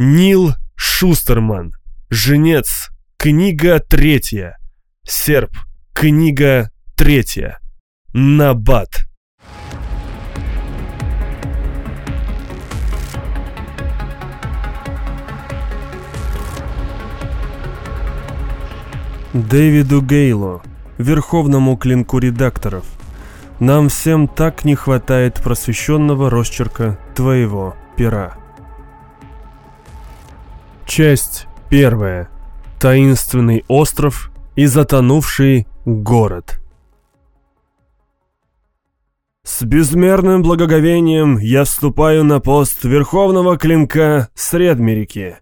Нил Шустерман. Женец. Книга третья. Серб. Книга третья. Набат. Дэвиду Гейлу, верховному клинку редакторов. Нам всем так не хватает просвещенного росчерка твоего пера. Часть первая. Таинственный остров и затонувший город. С безмерным благоговением я вступаю на пост Верховного Клинка Средмерики.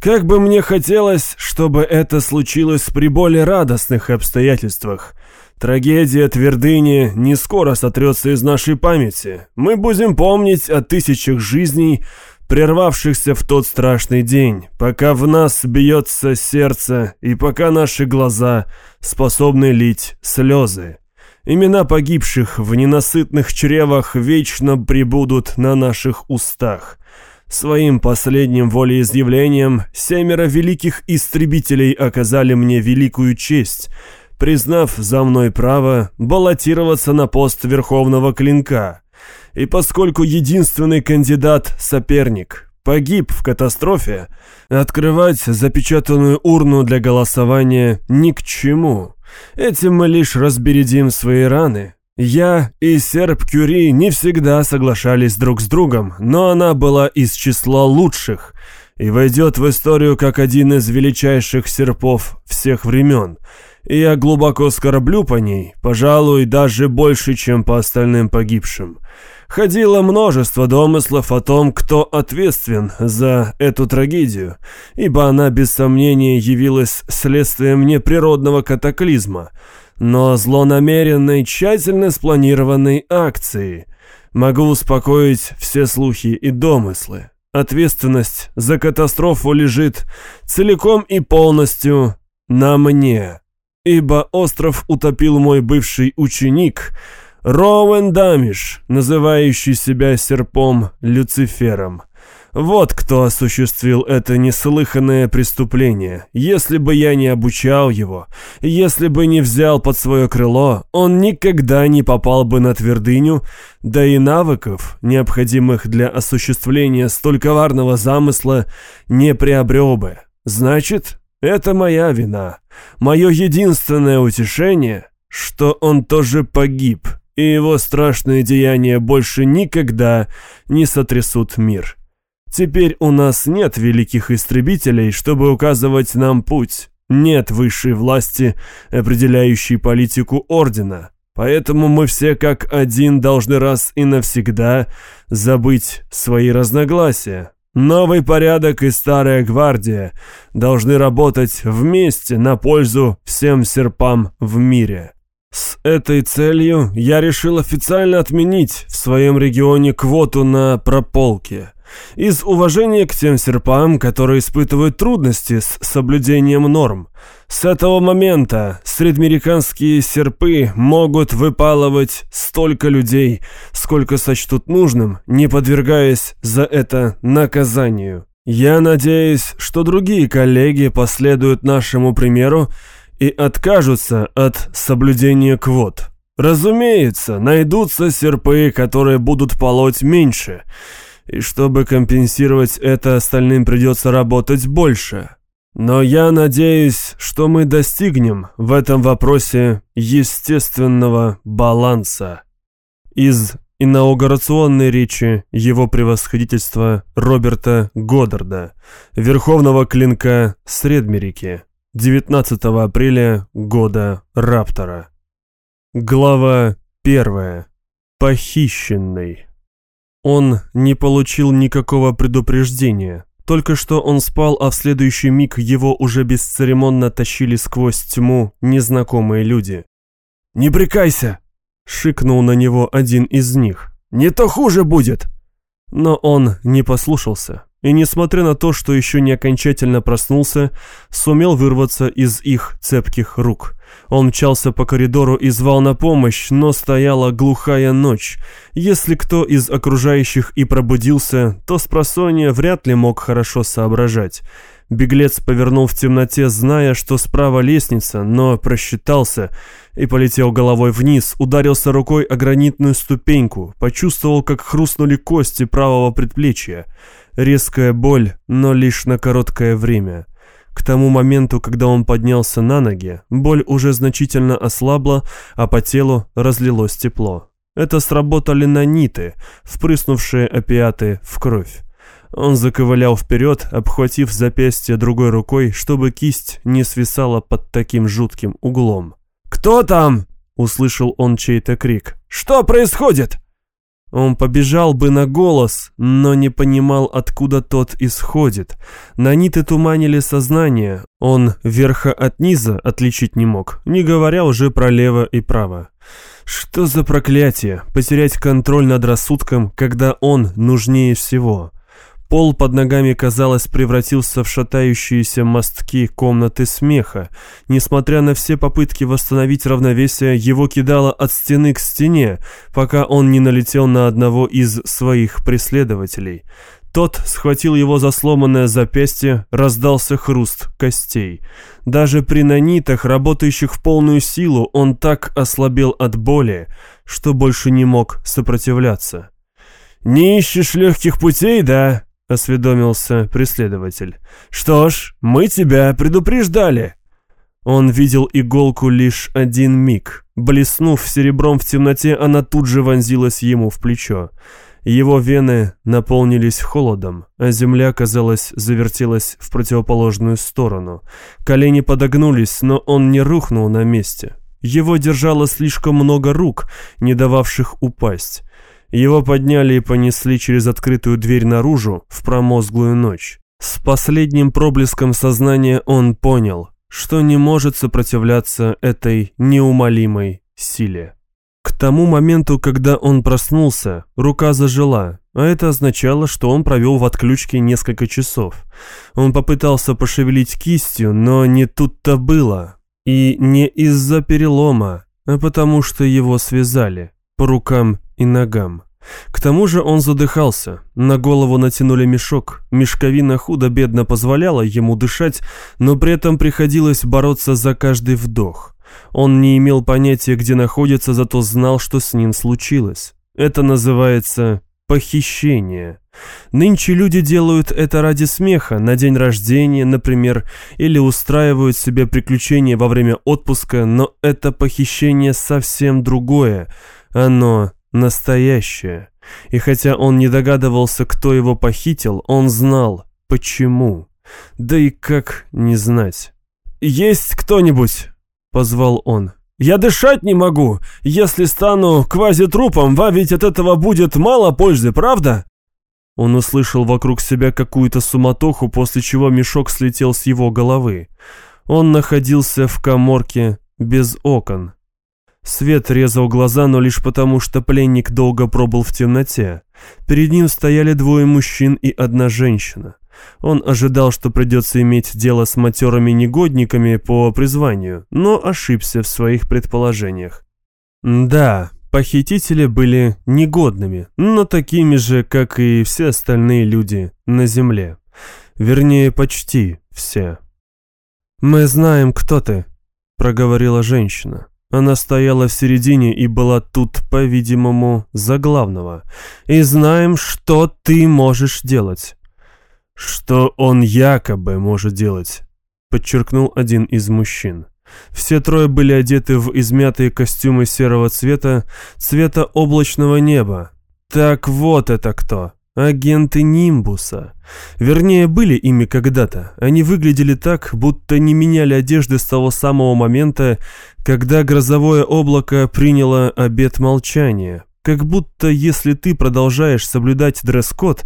Как бы мне хотелось, чтобы это случилось при более радостных обстоятельствах. Трагедия Твердыни не скоро сотрется из нашей памяти. Мы будем помнить о тысячах жизней, прервавшихся в тот страшный день, пока в нас бьется сердце и пока наши глаза способны лить слезы. Имена погибших в ненасытных чревах вечно прибудут на наших устах. Своим последним волеизъявлением семеро великих истребителей оказали мне великую честь, признав за мной право баллотироваться на пост Верховного Клинка. И поскольку единственный кандидат-соперник погиб в катастрофе, открывать запечатанную урну для голосования ни к чему. Этим мы лишь разбередим свои раны. Я и серп Кюри не всегда соглашались друг с другом, но она была из числа лучших и войдет в историю как один из величайших серпов всех времен. И я глубоко скорблю по ней, пожалуй, даже больше, чем по остальным погибшим. Ходило множество домыслов о том, кто ответственен за эту трагедию, ибо она без сомнения явилась следствием неприродного катаклизма, но злонамеренной, тщательно спланированной акции. Могу успокоить все слухи и домыслы. Ответственность за катастрофу лежит целиком и полностью на мне, ибо остров утопил мой бывший ученик — Роуэн Дамиш, называющий себя серпом Люцифером. Вот кто осуществил это неслыханное преступление. Если бы я не обучал его, если бы не взял под свое крыло, он никогда не попал бы на твердыню, да и навыков, необходимых для осуществления столь коварного замысла, не приобрел бы. Значит, это моя вина. Мое единственное утешение, что он тоже погиб, и его страшные деяния больше никогда не сотрясут мир. Теперь у нас нет великих истребителей, чтобы указывать нам путь. Нет высшей власти, определяющей политику Ордена. Поэтому мы все как один должны раз и навсегда забыть свои разногласия. Новый порядок и старая гвардия должны работать вместе на пользу всем серпам в мире. С этой целью я решил официально отменить в своем регионе квоту на прополки. Из уважения к тем серпам, которые испытывают трудности с соблюдением норм. С этого момента средмериканские серпы могут выпалывать столько людей, сколько сочтут нужным, не подвергаясь за это наказанию. Я надеюсь, что другие коллеги последуют нашему примеру и откажутся от соблюдения квот. Разумеется, найдутся серпы, которые будут полоть меньше, и чтобы компенсировать это, остальным придется работать больше. Но я надеюсь, что мы достигнем в этом вопросе естественного баланса. Из инаугурационной речи его превосходительства Роберта Годдарда, верховного клинка Средмерики. 19 апреля года Раптора. Глава 1. Похищенный. Он не получил никакого предупреждения. Только что он спал, а в следующий миг его уже бесцеремонно тащили сквозь тьму незнакомые люди. «Не брекайся!» — шикнул на него один из них. «Не то хуже будет!» Но он не послушался и, несмотря на то, что еще не окончательно проснулся, сумел вырваться из их цепких рук. Он мчался по коридору и звал на помощь, но стояла глухая ночь. Если кто из окружающих и пробудился, то с просонья вряд ли мог хорошо соображать. Беглец повернул в темноте, зная, что справа лестница, но просчитался и полетел головой вниз, ударился рукой о гранитную ступеньку, почувствовал, как хрустнули кости правого предплечья. Резкая боль, но лишь на короткое время. К тому моменту, когда он поднялся на ноги, боль уже значительно ослабла, а по телу разлилось тепло. Это сработали наниты, впрыснувшие опиаты в кровь. Он заковылял вперед, обхватив запястье другой рукой, чтобы кисть не свисала под таким жутким углом. «Кто там?» — услышал он чей-то крик. «Что происходит?» Он побежал бы на голос, но не понимал, откуда тот исходит. Наниты туманили сознание, он верха от низа отличить не мог, не говоря уже про лево и право. Что за проклятие, потерять контроль над рассудком, когда он нужнее всего? Пол под ногами, казалось, превратился в шатающиеся мостки комнаты смеха. Несмотря на все попытки восстановить равновесие, его кидало от стены к стене, пока он не налетел на одного из своих преследователей. Тот схватил его за сломанное запястье, раздался хруст костей. Даже при нанитах, работающих в полную силу, он так ослабел от боли, что больше не мог сопротивляться. «Не ищешь легких путей, да?» — осведомился преследователь. «Что ж, мы тебя предупреждали». Он видел иголку лишь один миг. Блеснув серебром в темноте, она тут же вонзилась ему в плечо. Его вены наполнились холодом, а земля, казалось, завертелась в противоположную сторону. Колени подогнулись, но он не рухнул на месте. Его держало слишком много рук, не дававших упасть. Его подняли и понесли через открытую дверь наружу в промозглую ночь. С последним проблеском сознания он понял, что не может сопротивляться этой неумолимой силе. К тому моменту, когда он проснулся, рука зажила, а это означало, что он провел в отключке несколько часов. Он попытался пошевелить кистью, но не тут-то было. И не из-за перелома, а потому что его связали по рукам и ногам. К тому же он задыхался, на голову натянули мешок, мешковина худо-бедно позволяла ему дышать, но при этом приходилось бороться за каждый вдох. Он не имел понятия, где находится, зато знал, что с ним случилось. Это называется похищение. Нынче люди делают это ради смеха, на день рождения, например, или устраивают себе приключения во время отпуска, но это похищение совсем другое. Оно настоящее. И хотя он не догадывался, кто его похитил, он знал, почему. Да и как не знать. «Есть кто-нибудь?» — позвал он. «Я дышать не могу. Если стану квазитрупом, вам ведь от этого будет мало пользы, правда?» Он услышал вокруг себя какую-то суматоху, после чего мешок слетел с его головы. Он находился в коморке без окон. Свет резал глаза, но лишь потому, что пленник долго пробыл в темноте. Перед ним стояли двое мужчин и одна женщина. Он ожидал, что придется иметь дело с матерыми негодниками по призванию, но ошибся в своих предположениях. Да, похитители были негодными, но такими же, как и все остальные люди на Земле. Вернее, почти все. «Мы знаем, кто ты», — проговорила женщина. Она стояла в середине и была тут, по-видимому, за главного. И знаем, что ты можешь делать. Что он якобы может делать, подчеркнул один из мужчин. Все трое были одеты в измятые костюмы серого цвета, цвета облачного неба. Так вот это кто. Агенты Нимбуса. Вернее, были ими когда-то. Они выглядели так, будто не меняли одежды с того самого момента, когда грозовое облако приняло обет молчания. Как будто если ты продолжаешь соблюдать дресс-код,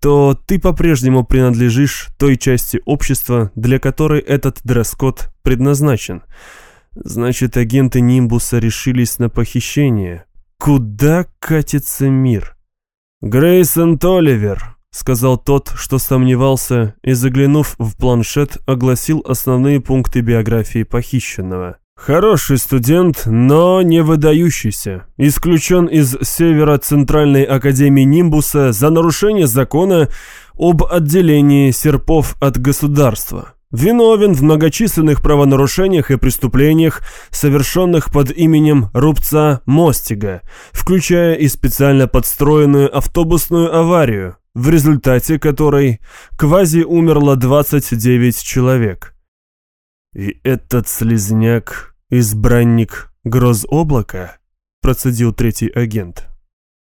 то ты по-прежнему принадлежишь той части общества, для которой этот дресс-код предназначен. Значит, агенты Нимбуса решились на похищение. Куда катится мир? «Грейсон Толивер», — сказал тот, что сомневался, и, заглянув в планшет, огласил основные пункты биографии похищенного. Хороший студент, но не выдающийся. Исключен из Северо-Центральной Академии Нимбуса за нарушение закона об отделении серпов от государства. Виновен в многочисленных правонарушениях и преступлениях, совершенных под именем Рубца Мостига, включая и специально подстроенную автобусную аварию, в результате которой квази умерло 29 человек. «И этот слезняк — избранник гроз облака?» — процедил третий агент.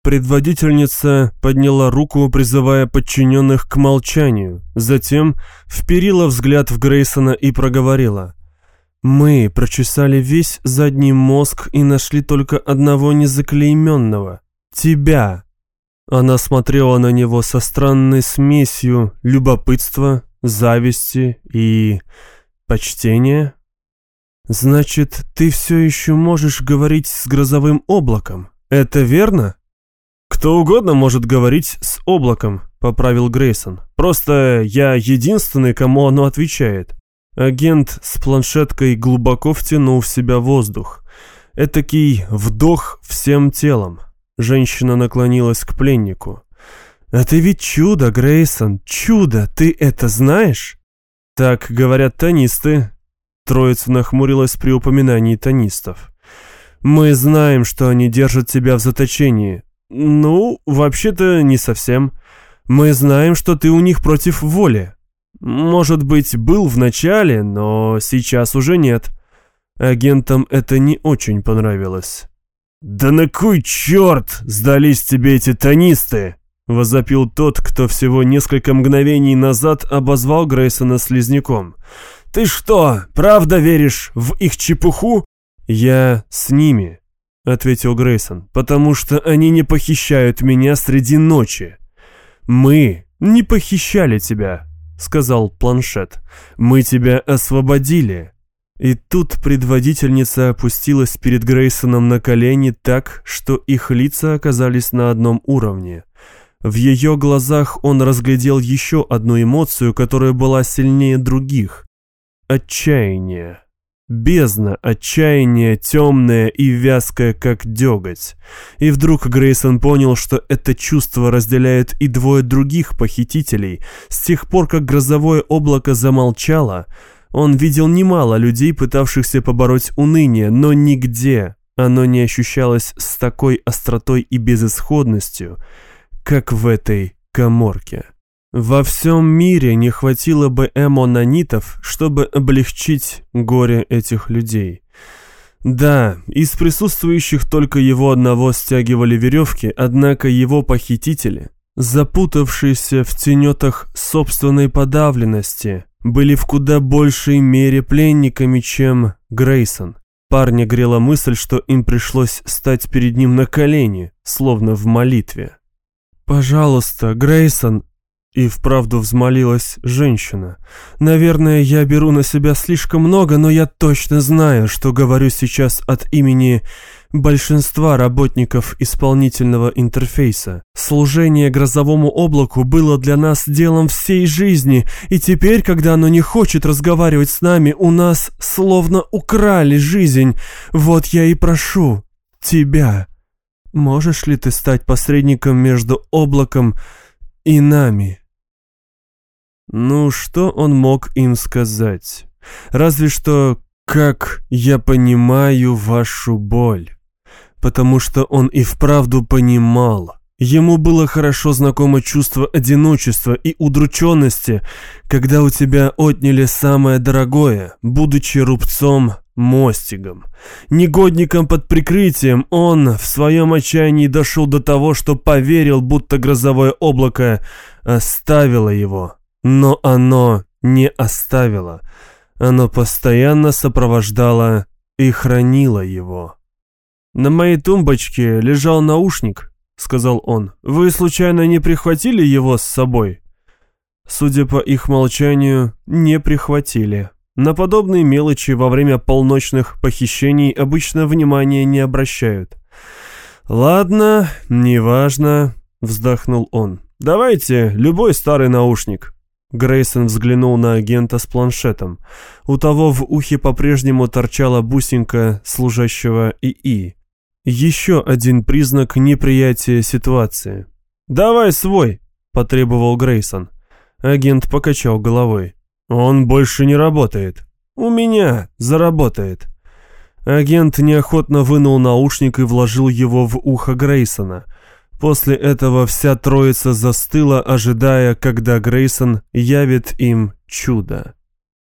Предводительница подняла руку, призывая подчиненных к молчанию, затем вперила взгляд в Грейсона и проговорила. «Мы прочесали весь задний мозг и нашли только одного незаклейменного — тебя». Она смотрела на него со странной смесью любопытства, зависти и почтения. «Значит, ты все еще можешь говорить с грозовым облаком, это верно?» «Кто угодно может говорить с облаком», — поправил Грейсон. «Просто я единственный, кому оно отвечает». Агент с планшеткой глубоко втянул в себя воздух. Этакий вдох всем телом. Женщина наклонилась к пленнику. «Это ведь чудо, Грейсон, чудо, ты это знаешь?» «Так говорят тонисты». Троица нахмурилась при упоминании тонистов. «Мы знаем, что они держат тебя в заточении, «Ну, вообще-то не совсем. Мы знаем, что ты у них против воли. Может быть, был в начале, но сейчас уже нет. Агентам это не очень понравилось». «Да на кой черт сдались тебе эти тонисты?» — возопил тот, кто всего несколько мгновений назад обозвал Грейсона слизняком. «Ты что, правда веришь в их чепуху?» «Я с ними», — ответил Грейсон, — «потому что они не похищают меня среди ночи». «Мы не похищали тебя», — сказал планшет. «Мы тебя освободили». И тут предводительница опустилась перед Грейсоном на колени так, что их лица оказались на одном уровне. В ее глазах он разглядел еще одну эмоцию, которая была сильнее других — отчаяние. Бездна, отчаяние, темное и вязкое, как деготь. И вдруг Грейсон понял, что это чувство разделяют и двое других похитителей. С тех пор, как грозовое облако замолчало, он видел немало людей, пытавшихся побороть уныние, но нигде оно не ощущалось с такой остротой и безысходностью, как в этой коморке. Во всем мире не хватило бы эмонанитов, чтобы облегчить горе этих людей. Да, из присутствующих только его одного стягивали веревки, однако его похитители, запутавшиеся в тенетах собственной подавленности, были в куда большей мере пленниками, чем Грейсон. Парня грела мысль, что им пришлось стать перед ним на колени, словно в молитве. «Пожалуйста, Грейсон, и вправду взмолилась женщина. «Наверное, я беру на себя слишком много, но я точно знаю, что говорю сейчас от имени большинства работников исполнительного интерфейса. Служение грозовому облаку было для нас делом всей жизни, и теперь, когда оно не хочет разговаривать с нами, у нас словно украли жизнь. Вот я и прошу тебя. Можешь ли ты стать посредником между облаком и нами?» Ну, что он мог им сказать? Разве что «как я понимаю вашу боль». Потому что он и вправду понимал. Ему было хорошо знакомо чувство одиночества и удрученности, когда у тебя отняли самое дорогое, будучи рубцом мостигом. Негодником под прикрытием он в своем отчаянии дошел до того, что поверил, будто грозовое облако оставило его. Но оно не оставило. Оно постоянно сопровождало и хранило его. «На моей тумбочке лежал наушник», — сказал он. «Вы случайно не прихватили его с собой?» Судя по их молчанию, не прихватили. На подобные мелочи во время полночных похищений обычно внимания не обращают. «Ладно, неважно», — вздохнул он. «Давайте любой старый наушник. Грейсон взглянул на агента с планшетом. У того в ухе по-прежнему торчала бусинка служащего ИИ. Еще один признак неприятия ситуации. «Давай свой!» – потребовал Грейсон. Агент покачал головой. «Он больше не работает. У меня заработает». Агент неохотно вынул наушник и вложил его в ухо Грейсона. После этого вся троица застыла, ожидая, когда Грейсон явит им чудо.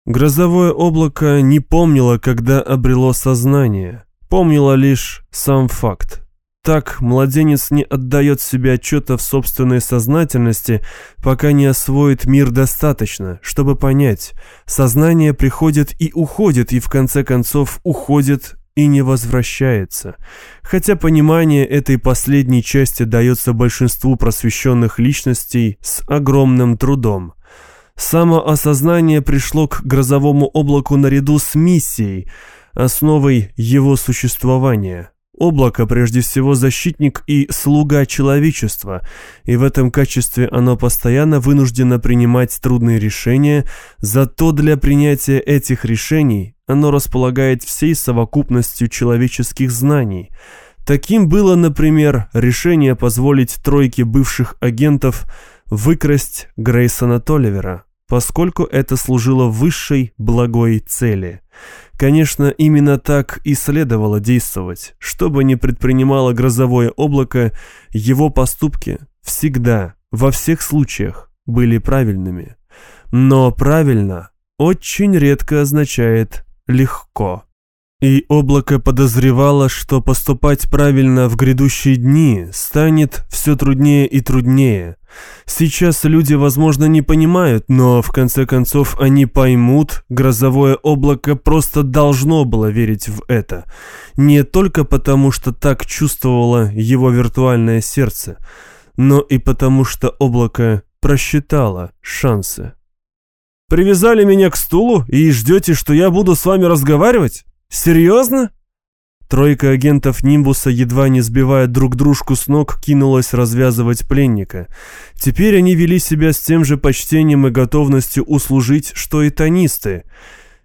Грозовое облако не помнило, когда обрело сознание, помнило лишь сам факт. Так младенец не отдает себе отчета в собственной сознательности, пока не освоит мир достаточно, чтобы понять, сознание приходит и уходит, и в конце концов уходит и не возвращается. Хотя понимание этой последней части дается большинству просвещенных личностей с огромным трудом. Самоосознание пришло к грозовому облаку наряду с миссией, основой его существования. Облако прежде всего защитник и слуга человечества, и в этом качестве оно постоянно вынуждено принимать трудные решения, зато для принятия этих решений оно располагает всей совокупностью человеческих знаний. Таким было, например, решение позволить тройке бывших агентов выкрасть Грейсона Толивера, поскольку это служило высшей благой цели. Конечно, именно так и следовало действовать. Что бы ни предпринимало грозовое облако, его поступки всегда, во всех случаях, были правильными. Но правильно очень редко означает легко. И облако подозревало, что поступать правильно в грядущие дни станет все труднее и труднее. Сейчас люди, возможно, не понимают, но в конце концов они поймут, грозовое облако просто должно было верить в это. Не только потому, что так чувствовало его виртуальное сердце, но и потому, что облако просчитало шансы. Привязали меня к стулу и ждете, что я буду с вами разговаривать? Серьезно?» Тройка агентов Нимбуса, едва не сбивая друг дружку с ног, кинулась развязывать пленника. Теперь они вели себя с тем же почтением и готовностью услужить, что и тонисты.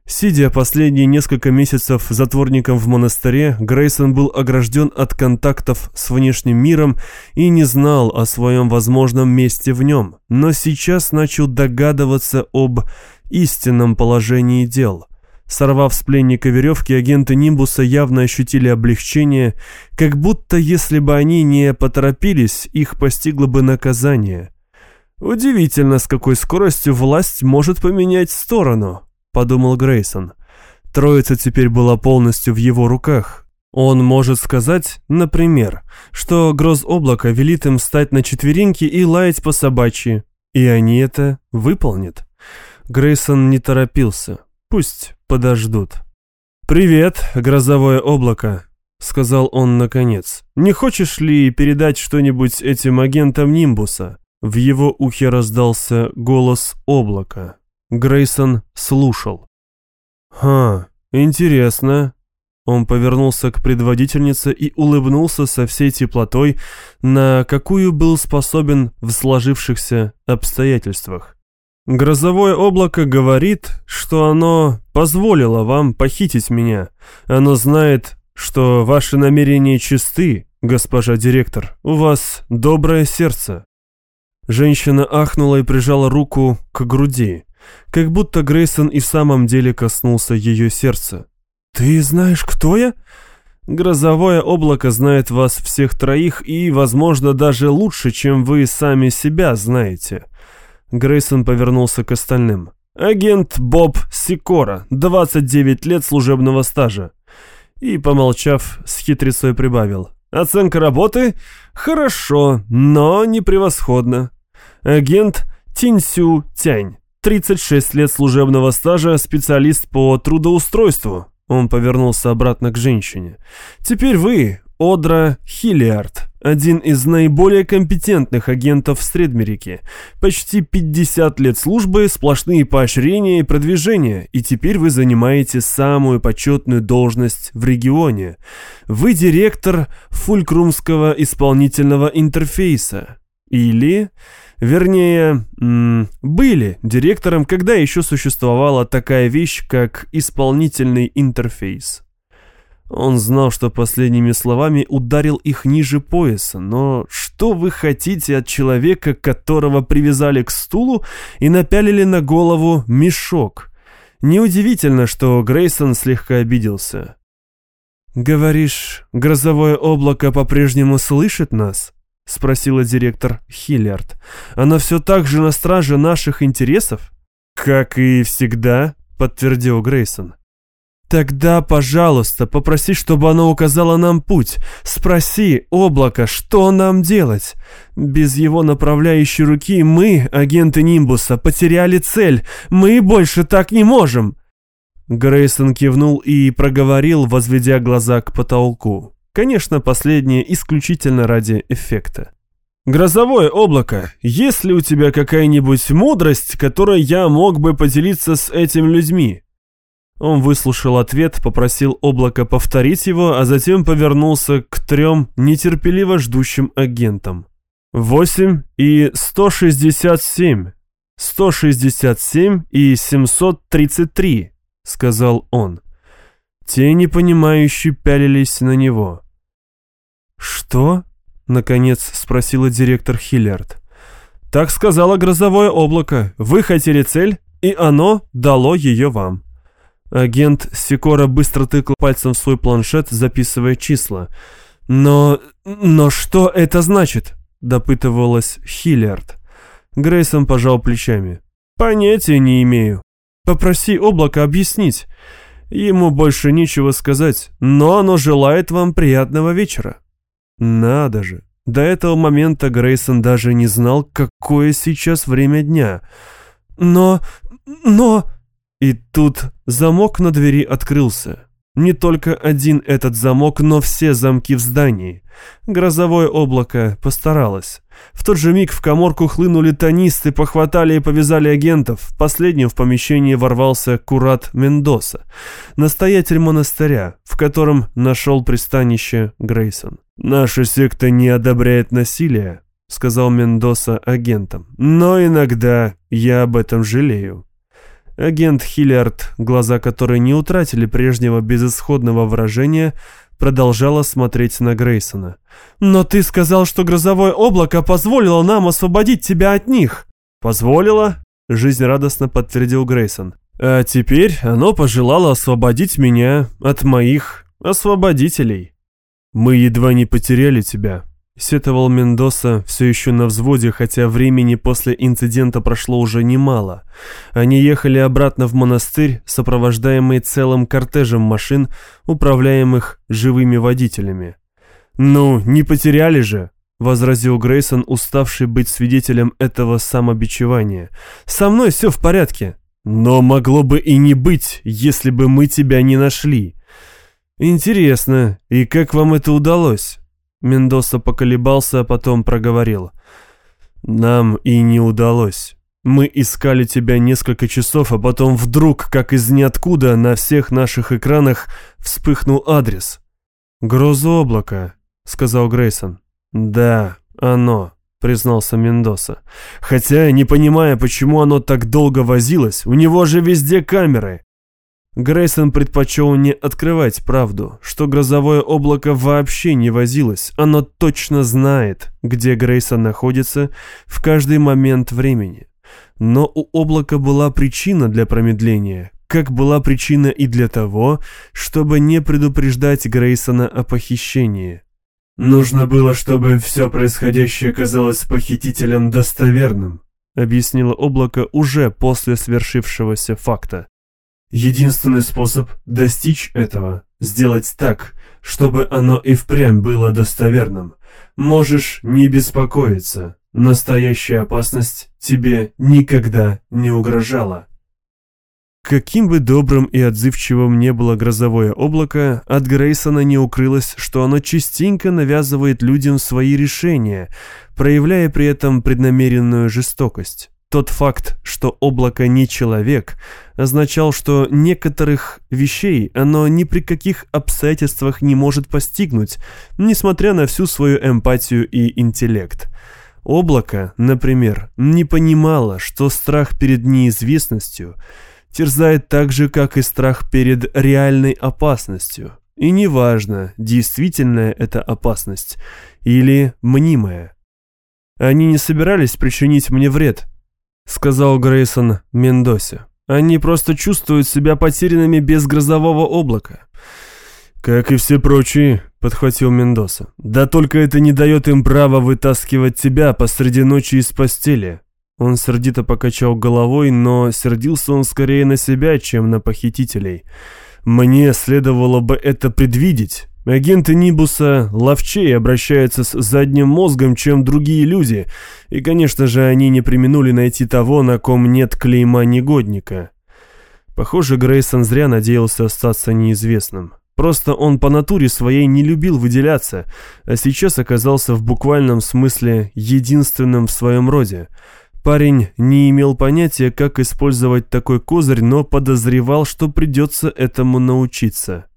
Сидя последние несколько месяцев затворником в монастыре, Грейсон был огражден от контактов с внешним миром и не знал о своем возможном месте в нем, но сейчас начал догадываться об истинном положении дел. Сорвав с пленника веревки, агенты Нимбуса явно ощутили облегчение, как будто если бы они не поторопились, их постигло бы наказание. Удивительно, с какой скоростью власть может поменять сторону подумал Грейсон. Троица теперь была полностью в его руках. Он может сказать, например, что гроз облака велит им встать на четвереньки и лаять по собачьи, и они это выполнят. Грейсон не торопился. Пусть подождут. «Привет, грозовое облако», — сказал он наконец. «Не хочешь ли передать что-нибудь этим агентам Нимбуса?» В его ухе раздался голос облака. Грейсон слушал. «Ха, интересно». Он повернулся к предводительнице и улыбнулся со всей теплотой, на какую был способен в сложившихся обстоятельствах. «Грозовое облако говорит, что оно позволило вам похитить меня. Оно знает, что ваши намерения чисты, госпожа директор. У вас доброе сердце». Женщина ахнула и прижала руку к груди. Как будто Грейсон и в самом деле коснулся ее сердца. «Ты знаешь, кто я?» «Грозовое облако знает вас всех троих и, возможно, даже лучше, чем вы сами себя знаете». Грейсон повернулся к остальным. «Агент Боб Сикора, 29 лет служебного стажа». И, помолчав, с хитрецой прибавил. «Оценка работы? Хорошо, но не превосходно. Агент Тинсю Тянь, 36 лет служебного стажа, специалист по трудоустройству. Он повернулся обратно к женщине. Теперь вы, Одра Хиллиард, один из наиболее компетентных агентов в Средмерике. Почти 50 лет службы, сплошные поощрения и продвижения, и теперь вы занимаете самую почетную должность в регионе. Вы директор фулькрумского исполнительного интерфейса. Или, вернее, были директором, когда еще существовала такая вещь, как исполнительный интерфейс. Он знал, что последними словами ударил их ниже пояса, но что вы хотите от человека, которого привязали к стулу и напялили на голову мешок? Неудивительно, что Грейсон слегка обиделся. «Говоришь, грозовое облако по-прежнему слышит нас?» — спросила директор Хиллиард. «Оно все так же на страже наших интересов?» «Как и всегда», — подтвердил Грейсон. «Тогда, пожалуйста, попроси, чтобы оно указало нам путь. Спроси, облако, что нам делать? Без его направляющей руки мы, агенты Нимбуса, потеряли цель. Мы больше так не можем!» Грейсон кивнул и проговорил, возведя глаза к потолку. Конечно, последнее исключительно ради эффекта. «Грозовое облако, есть ли у тебя какая-нибудь мудрость, которой я мог бы поделиться с этими людьми?» Он выслушал ответ, попросил облако повторить его, а затем повернулся к трем нетерпеливо ждущим агентам. «Восемь и сто шестьдесят семь. Сто шестьдесят семь и семьсот тридцать три», — сказал он. Те непонимающие пялились на него. «Что?» — наконец спросила директор Хиллиард. «Так сказала грозовое облако. Вы хотели цель, и оно дало ее вам». Агент Сикора быстро тыкал пальцем в свой планшет, записывая числа. «Но... но что это значит?» — допытывалась Хиллиард. Грейсон пожал плечами. «Понятия не имею. Попроси облако объяснить. Ему больше нечего сказать, но оно желает вам приятного вечера». «Надо же!» До этого момента Грейсон даже не знал, какое сейчас время дня. «Но... но...» И тут замок на двери открылся. Не только один этот замок, но все замки в здании. Грозовое облако постаралось. В тот же миг в коморку хлынули тонисты, похватали и повязали агентов. Последним в помещении ворвался Курат Мендоса, настоятель монастыря, в котором нашел пристанище Грейсон. «Наша секта не одобряет насилие», — сказал Мендоса агентам. «Но иногда я об этом жалею». Агент Хиллиард, глаза которой не утратили прежнего безысходного выражения, продолжала смотреть на Грейсона. «Но ты сказал, что грозовое облако позволило нам освободить тебя от них!» «Позволило?» — жизнерадостно подтвердил Грейсон. «А теперь оно пожелало освободить меня от моих освободителей. Мы едва не потеряли тебя», Сетовал Мендоса все еще на взводе, хотя времени после инцидента прошло уже немало. Они ехали обратно в монастырь, сопровождаемые целым кортежем машин, управляемых живыми водителями. «Ну, не потеряли же!» — возразил Грейсон, уставший быть свидетелем этого самобичевания. «Со мной все в порядке». «Но могло бы и не быть, если бы мы тебя не нашли». «Интересно, и как вам это удалось?» Мендоса поколебался, а потом проговорил. «Нам и не удалось. Мы искали тебя несколько часов, а потом вдруг, как из ниоткуда, на всех наших экранах вспыхнул адрес». «Гроза облака», — сказал Грейсон. «Да, оно», — признался Мендоса. «Хотя, не понимая, почему оно так долго возилось, у него же везде камеры». Грейсон предпочел не открывать правду, что грозовое облако вообще не возилось, оно точно знает, где Грейсон находится в каждый момент времени. Но у облака была причина для промедления, как была причина и для того, чтобы не предупреждать Грейсона о похищении. «Нужно было, чтобы все происходящее казалось похитителем достоверным», объяснило облако уже после свершившегося факта. Единственный способ достичь этого – сделать так, чтобы оно и впрямь было достоверным. Можешь не беспокоиться, настоящая опасность тебе никогда не угрожала. Каким бы добрым и отзывчивым не было грозовое облако, от Грейсона не укрылось, что оно частенько навязывает людям свои решения, проявляя при этом преднамеренную жестокость. Тот факт, что облако не человек, означал, что некоторых вещей оно ни при каких обстоятельствах не может постигнуть, несмотря на всю свою эмпатию и интеллект. Облако, например, не понимало, что страх перед неизвестностью терзает так же, как и страх перед реальной опасностью. И неважно, действительная это опасность или мнимая. Они не собирались причинить мне вред, сказал Грейсон Мендосе. Они просто чувствуют себя потерянными без грозового облака. Как и все прочие, подхватил Мендоса. Да только это не дает им права вытаскивать тебя посреди ночи из постели. Он сердито покачал головой, но сердился он скорее на себя, чем на похитителей. Мне следовало бы это предвидеть. Агенты Нибуса ловчее обращаются с задним мозгом, чем другие люди, и, конечно же, они не применули найти того, на ком нет клейма негодника. Похоже, Грейсон зря надеялся остаться неизвестным. Просто он по натуре своей не любил выделяться, а сейчас оказался в буквальном смысле единственным в своем роде – Парень не имел понятия, как использовать такой козырь, но подозревал, что придется этому научиться.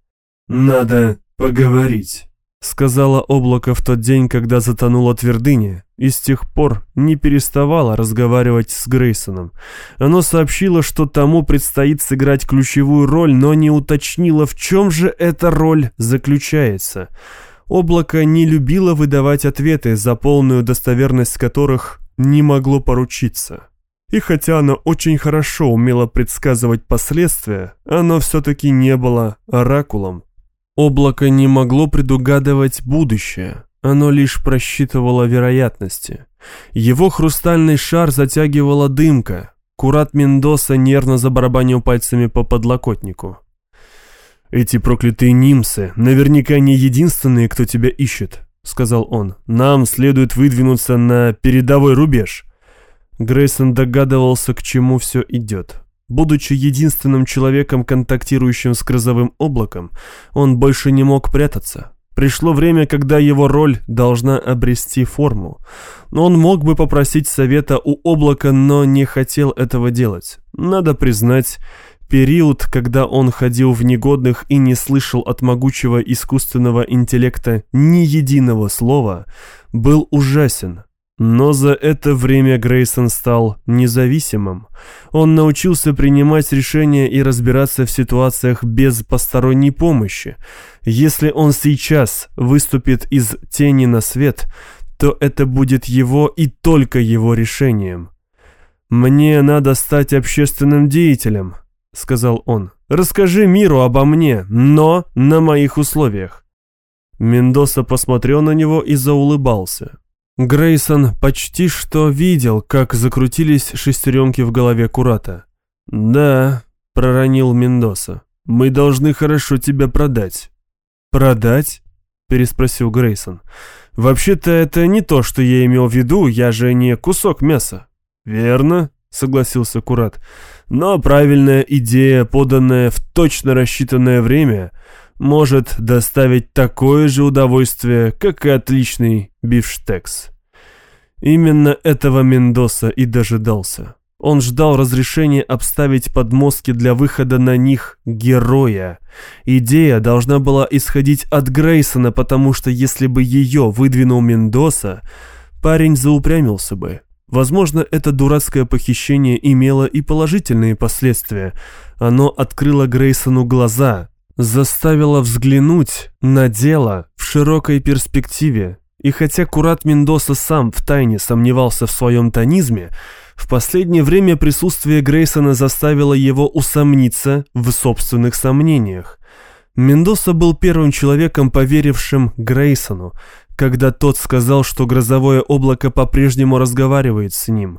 «Надо поговорить», — сказала облако в тот день, когда затонула твердыня, и с тех пор не переставала разговаривать с Грейсоном. Оно сообщило, что тому предстоит сыграть ключевую роль, но не уточнило, в чем же эта роль заключается. Облако не любило выдавать ответы, за полную достоверность которых не могло поручиться. И хотя оно очень хорошо умело предсказывать последствия, оно все-таки не было оракулом. Облако не могло предугадывать будущее, оно лишь просчитывало вероятности. Его хрустальный шар затягивала дымка. Курат Мендоса нервно забарабанил пальцами по подлокотнику. «Эти проклятые нимсы наверняка не единственные, кто тебя ищет. — сказал он. «Нам следует выдвинуться на передовой рубеж». Грейсон догадывался, к чему все идет. Будучи единственным человеком, контактирующим с грозовым облаком, он больше не мог прятаться. Пришло время, когда его роль должна обрести форму. Он мог бы попросить совета у облака, но не хотел этого делать. Надо признать, Период, когда он ходил в негодных и не слышал от могучего искусственного интеллекта ни единого слова, был ужасен. Но за это время Грейсон стал независимым. Он научился принимать решения и разбираться в ситуациях без посторонней помощи. Если он сейчас выступит из тени на свет, то это будет его и только его решением. «Мне надо стать общественным деятелем», — сказал он. «Расскажи миру обо мне, но на моих условиях». Мендоса посмотрел на него и заулыбался. Грейсон почти что видел, как закрутились шестеренки в голове Курата. «Да», — проронил Мендоса, — «мы должны хорошо тебя продать». «Продать?» — переспросил Грейсон. «Вообще-то это не то, что я имел в виду, я же не кусок мяса». «Верно», — согласился Курат. «Но правильная идея, поданная в точно рассчитанное время, может доставить такое же удовольствие, как и отличный бифштекс». Именно этого Мендоса и дожидался. Он ждал разрешения обставить подмостки для выхода на них героя. Идея должна была исходить от Грейсона, потому что если бы ее выдвинул Мендоса, парень заупрямился бы. Возможно, это дурацкое похищение имело и положительные последствия. Оно открыло Грейсону глаза, заставило взглянуть на дело в широкой перспективе. И хотя Курат Мендоса сам втайне сомневался в своем тонизме, в последнее время присутствие Грейсона заставило его усомниться в собственных сомнениях. Мендоса был первым человеком, поверившим Грейсону, когда тот сказал, что грозовое облако по-прежнему разговаривает с ним.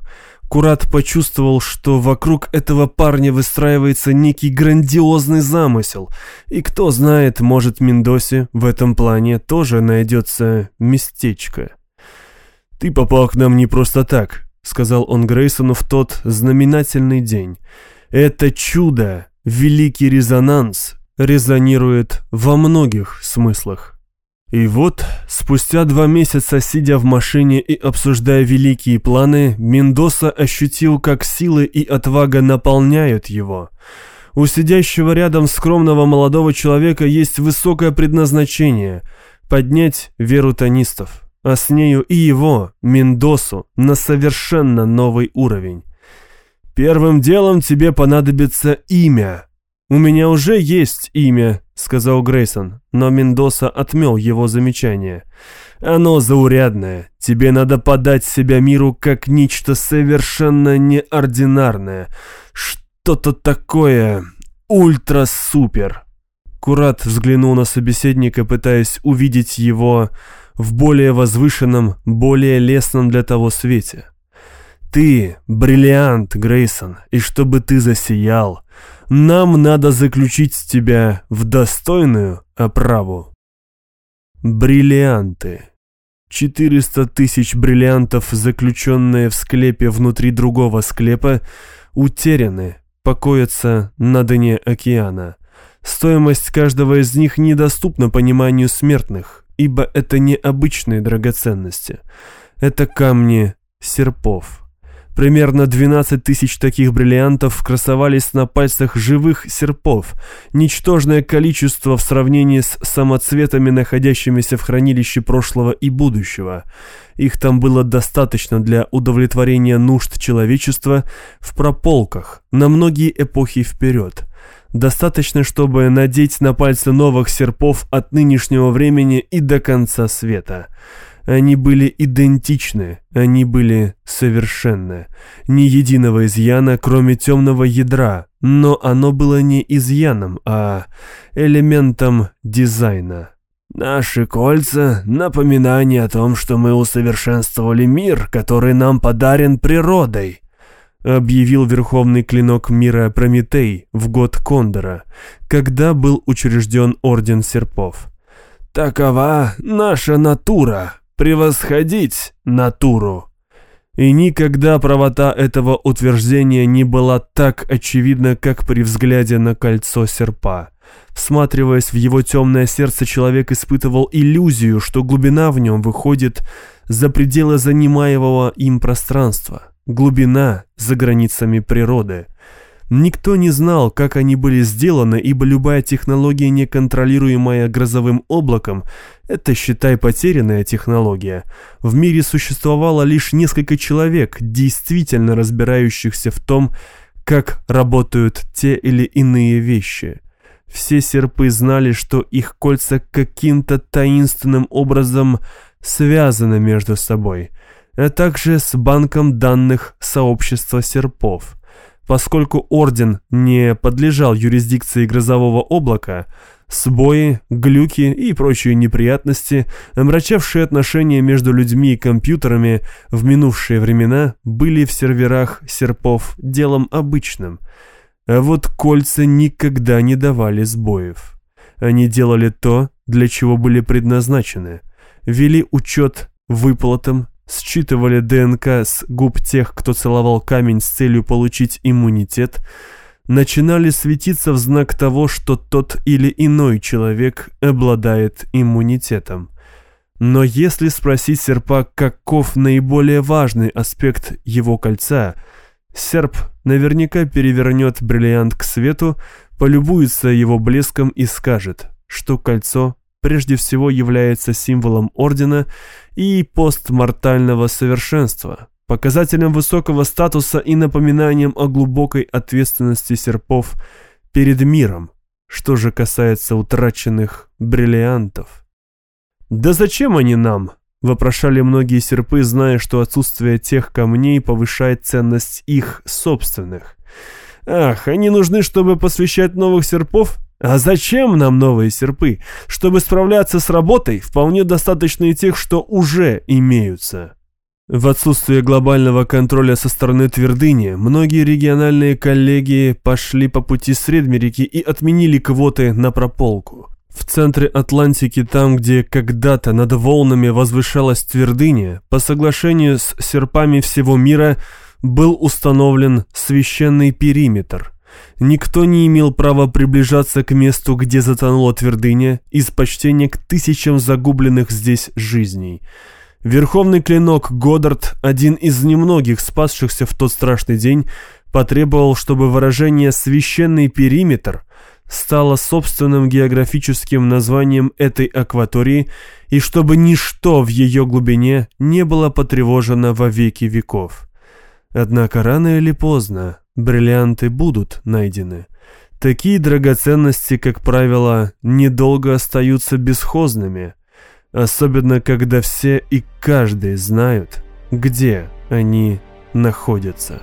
Курат почувствовал, что вокруг этого парня выстраивается некий грандиозный замысел, и кто знает, может Мендосе в этом плане тоже найдется местечко. «Ты попал к нам не просто так», — сказал он Грейсону в тот знаменательный день. «Это чудо, великий резонанс, резонирует во многих смыслах». И вот, спустя два месяца, сидя в машине и обсуждая великие планы, Мендоса ощутил, как силы и отвага наполняют его. У сидящего рядом скромного молодого человека есть высокое предназначение – поднять веру тонистов. а с нею и его, Мендосу, на совершенно новый уровень. «Первым делом тебе понадобится имя». «У меня уже есть имя», — сказал Грейсон, но Мендоса отмел его замечание. «Оно заурядное. Тебе надо подать себя миру как нечто совершенно неординарное. Что-то такое ультра-супер». Курат взглянул на собеседника, пытаясь увидеть его в более возвышенном, более лестном для того свете. Ты — бриллиант, Грейсон, и чтобы ты засиял, нам надо заключить тебя в достойную оправу. Бриллианты. 400 тысяч бриллиантов, заключенные в склепе внутри другого склепа, утеряны, покоятся на дне океана. Стоимость каждого из них недоступна пониманию смертных, ибо это не обычные драгоценности. Это камни серпов. Примерно 12 тысяч таких бриллиантов красовались на пальцах живых серпов, ничтожное количество в сравнении с самоцветами, находящимися в хранилище прошлого и будущего. Их там было достаточно для удовлетворения нужд человечества в прополках на многие эпохи вперед. Достаточно, чтобы надеть на пальцы новых серпов от нынешнего времени и до конца света. Они были идентичны, они были совершенны. Ни единого изъяна, кроме темного ядра, но оно было не изъяном, а элементом дизайна. Наши кольца — напоминание о том, что мы усовершенствовали мир, который нам подарен природой, объявил Верховный Клинок Мира Прометей в год Кондора, когда был учрежден Орден Серпов. Такова наша натура, превосходить натуру. И никогда правота этого утверждения не была так очевидна, как при взгляде на кольцо серпа. Всматриваясь в его темное сердце, человек испытывал иллюзию, что глубина в нем выходит за пределы занимаемого им пространства, глубина за границами природы. Никто не знал, как они были сделаны, ибо любая технология, неконтролируемая грозовым облаком, это, считай, потерянная технология. В мире существовало лишь несколько человек, действительно разбирающихся в том, как работают те или иные вещи. Все серпы знали, что их кольца каким-то таинственным образом связаны между собой, а также с банком данных сообщества серпов – Поскольку орден не подлежал юрисдикции грозового облака, сбои, глюки и прочие неприятности, омрачавшие отношения между людьми и компьютерами в минувшие времена, были в серверах серпов делом обычным. А вот кольца никогда не давали сбоев. Они делали то, для чего были предназначены. Вели учет выплатам, считывали ДНК с губ тех, кто целовал камень с целью получить иммунитет, начинали светиться в знак того, что тот или иной человек обладает иммунитетом. Но если спросить серпа, каков наиболее важный аспект его кольца, серп наверняка перевернет бриллиант к свету, полюбуется его блеском и скажет, что кольцо прежде всего является символом ордена и постмортального совершенства, показателем высокого статуса и напоминанием о глубокой ответственности серпов перед миром. Что же касается утраченных бриллиантов. «Да зачем они нам?» – вопрошали многие серпы, зная, что отсутствие тех камней повышает ценность их собственных. «Ах, они нужны, чтобы посвящать новых серпов? А зачем нам новые серпы? Чтобы справляться с работой, вполне достаточно и тех, что уже имеются. В отсутствие глобального контроля со стороны твердыни, многие региональные коллегии пошли по пути Средмерики и отменили квоты на прополку. В центре Атлантики, там, где когда-то над волнами возвышалась твердыня, по соглашению с серпами всего мира был установлен священный периметр – Никто не имел права приближаться к месту, где затонула твердыня, из почтения к тысячам загубленных здесь жизней. Верховный клинок Годдард, один из немногих спасшихся в тот страшный день, потребовал, чтобы выражение «священный периметр» стало собственным географическим названием этой акватории и чтобы ничто в ее глубине не было потревожено во веки веков. Однако рано или поздно бриллианты будут найдены. Такие драгоценности, как правило, недолго остаются бесхозными, особенно когда все и каждый знают, где они находятся.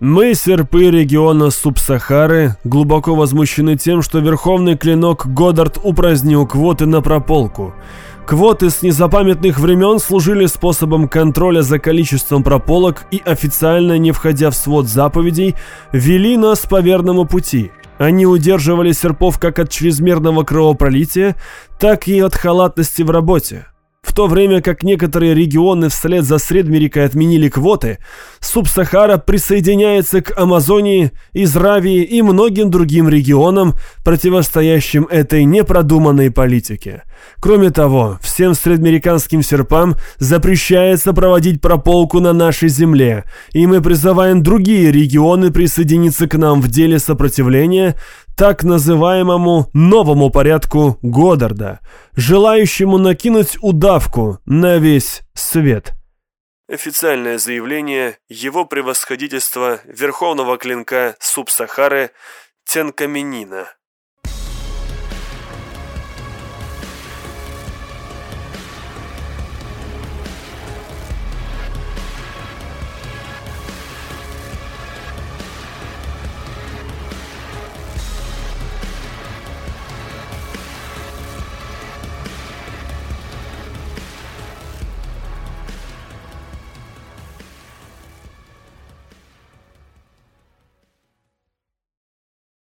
Мы, серпы региона Субсахары, глубоко возмущены тем, что верховный клинок Годдард упразднил квоты на прополку. Квоты с незапамятных времен служили способом контроля за количеством прополок и официально, не входя в свод заповедей, вели нас по верному пути. Они удерживали серпов как от чрезмерного кровопролития, так и от халатности в работе. В то время как некоторые регионы вслед за Средмерикой отменили квоты, Субсахара присоединяется к Амазонии, Изравии и многим другим регионам, противостоящим этой непродуманной политике. Кроме того, всем средмериканским серпам запрещается проводить прополку на нашей земле, и мы призываем другие регионы присоединиться к нам в деле сопротивления так называемому новому порядку Годдарда, желающему накинуть удавку на весь свет. Официальное заявление его превосходительства Верховного Клинка Субсахары Тенкаменина.